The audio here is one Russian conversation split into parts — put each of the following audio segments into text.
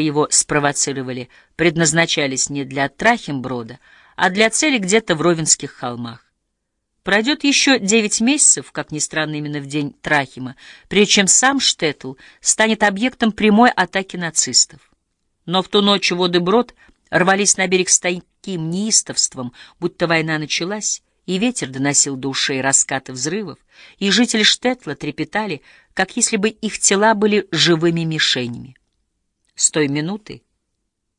его спровоцировали, предназначались не для Трахимброда, а для цели где-то в Ровенских холмах. Пройдет еще девять месяцев, как ни странно, именно в день Трахима, прежде чем сам Штетл станет объектом прямой атаки нацистов. Но в ту ночь воды Брод рвались на берег с таким неистовством, будто война началась, и ветер доносил до ушей раскаты взрывов, и жители Штетла трепетали, как если бы их тела были живыми мишенями. С той минуты,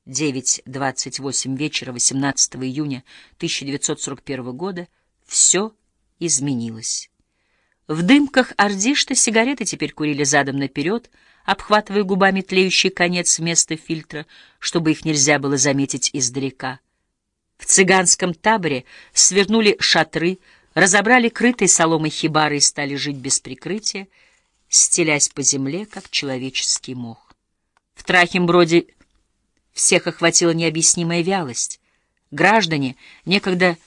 9.28 вечера 18 июня 1941 года, все изменилось. В дымках ордишта сигареты теперь курили задом наперед, обхватывая губами тлеющий конец вместо фильтра, чтобы их нельзя было заметить издалека. В цыганском таборе свернули шатры, разобрали крытые соломой хибары и стали жить без прикрытия, стелясь по земле, как человеческий мох. Трахимброде всех охватила необъяснимая вялость. Граждане, некогда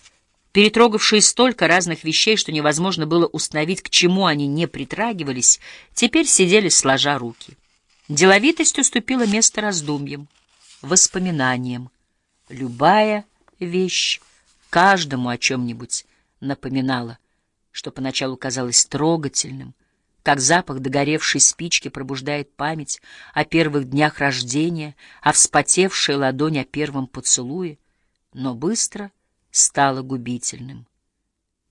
перетрогавшие столько разных вещей, что невозможно было установить, к чему они не притрагивались, теперь сидели сложа руки. Деловитость уступила место раздумьям, воспоминаниям. Любая вещь каждому о чем-нибудь напоминала, что поначалу казалось трогательным, как запах догоревшей спички пробуждает память о первых днях рождения, о вспотевшей ладони о первом поцелуе, но быстро стало губительным.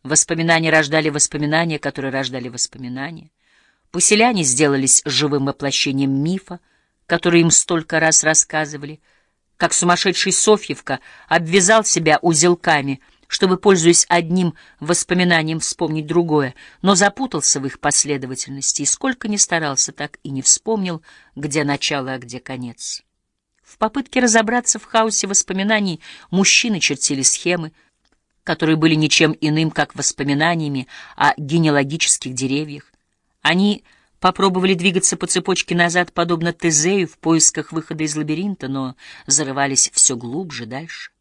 Воспоминания рождали воспоминания, которые рождали воспоминания. Поселяне сделались живым воплощением мифа, который им столько раз рассказывали, как сумасшедший Софьевка обвязал себя узелками — чтобы, пользуясь одним воспоминанием, вспомнить другое, но запутался в их последовательности и сколько ни старался, так и не вспомнил, где начало, а где конец. В попытке разобраться в хаосе воспоминаний мужчины чертили схемы, которые были ничем иным, как воспоминаниями о генеалогических деревьях. Они попробовали двигаться по цепочке назад, подобно Тезею в поисках выхода из лабиринта, но зарывались все глубже дальше.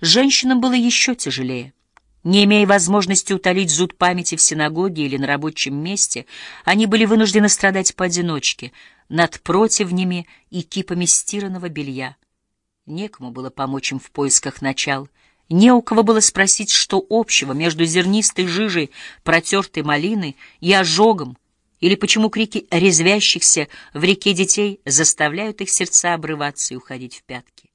Женщинам было еще тяжелее. Не имея возможности утолить зуд памяти в синагоге или на рабочем месте, они были вынуждены страдать поодиночке, над противнями и кипами стиранного белья. Некому было помочь им в поисках начал, не у кого было спросить, что общего между зернистой жижей протертой малины и ожогом, или почему крики резвящихся в реке детей заставляют их сердца обрываться и уходить в пятки.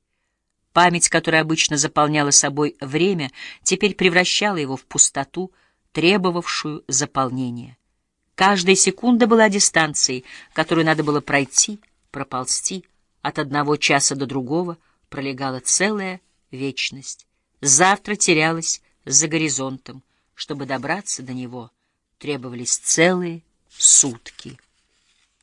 Память, которая обычно заполняла собой время, теперь превращала его в пустоту, требовавшую заполнения. Каждая секунда была дистанцией, которую надо было пройти, проползти. От одного часа до другого пролегала целая вечность. Завтра терялась за горизонтом. Чтобы добраться до него, требовались целые сутки.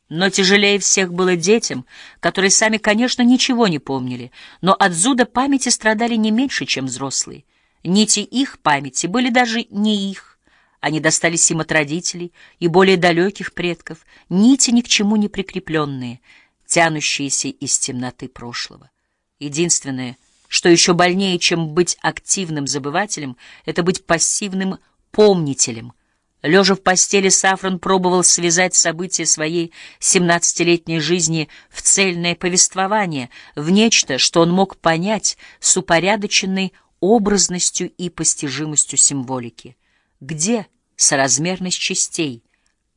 Но тяжелее всех было детям, которые сами, конечно, ничего не помнили, но от зуда памяти страдали не меньше, чем взрослые. Нити их памяти были даже не их. Они достались им от родителей и более далеких предков, нити ни к чему не прикрепленные, тянущиеся из темноты прошлого. Единственное, что еще больнее, чем быть активным забывателем, это быть пассивным помнителем — Лежа в постели, Сафран пробовал связать события своей семнадцатилетней жизни в цельное повествование, в нечто, что он мог понять с упорядоченной образностью и постижимостью символики. Где соразмерность частей,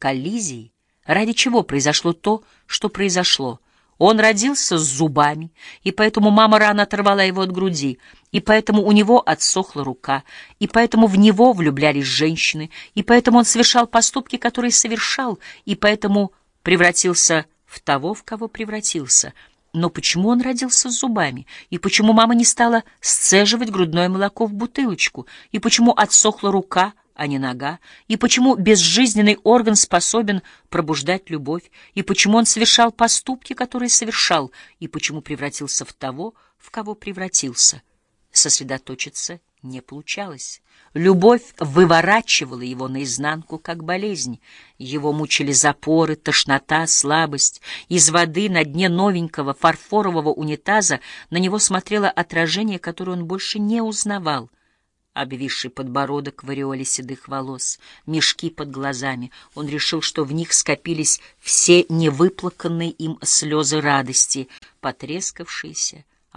коллизии, ради чего произошло то, что произошло — он родился с зубами, и поэтому мама рано оторвала его от груди, и поэтому у него отсохла рука, и поэтому в него влюблялись женщины, и поэтому он совершал поступки, которые совершал, и поэтому превратился в того, в кого превратился. Но почему он родился с зубами? И почему мама не стала сцеживать грудное молоко в бутылочку? И почему отсохла рука, а не нога, и почему безжизненный орган способен пробуждать любовь, и почему он совершал поступки, которые совершал, и почему превратился в того, в кого превратился. Сосредоточиться не получалось. Любовь выворачивала его наизнанку, как болезнь. Его мучили запоры, тошнота, слабость. Из воды на дне новенького фарфорового унитаза на него смотрело отражение, которое он больше не узнавал. Обвисший подбородок в ореоле седых волос, мешки под глазами. Он решил, что в них скопились все невыплаканные им слезы радости, потрескавшиеся,